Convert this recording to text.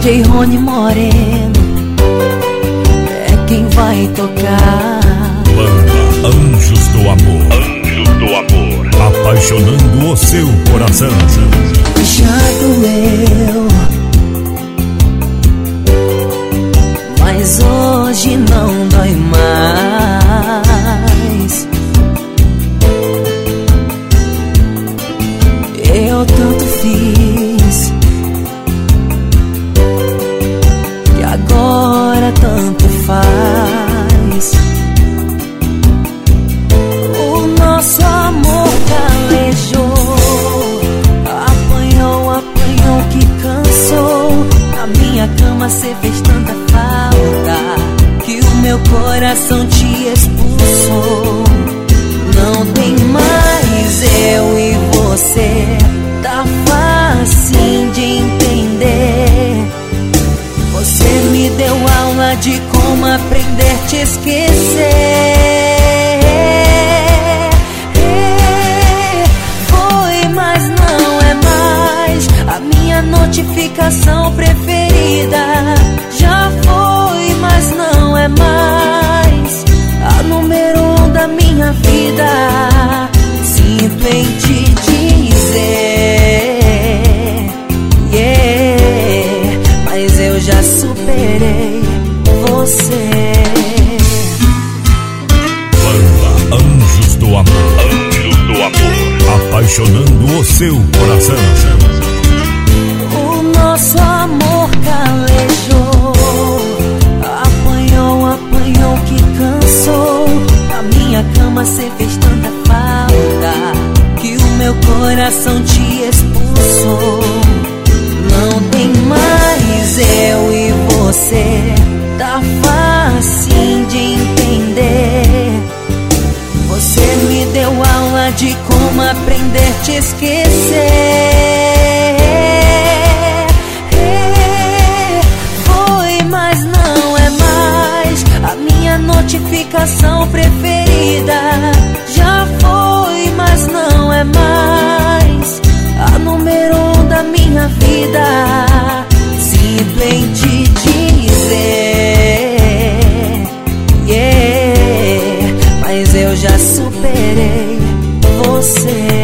DJ Rony Moreno é quem vai tocar. Banda Anjos do Amor. Anjos do Amor. Apaixonando o seu coração. Minha cama cê fez tanta falta que o meu coração te expulsou. Não tem mais eu e você, tá fácil de entender. Você me deu aula de como aprender a te esquecer. Minha notificação preferida. Já foi, mas não é mais a número um da minha vida. Sinto em te dizer, yeah, mas eu já superei você. Anjos do Amor. Anjos do Amor. Apaixonando o seu coração. Nosso amor calejou, apanhou, apanhou que cansou. Na minha cama cê fez tanta falta que o meu coração te expulsou. Não tem mais eu e você, tá fácil de entender. Você me deu aula de como aprender a te esquecer. classificação preferida já foi, mas não é mais a número um da minha vida. Sinto em te dizer, yeah, mas eu já superei você.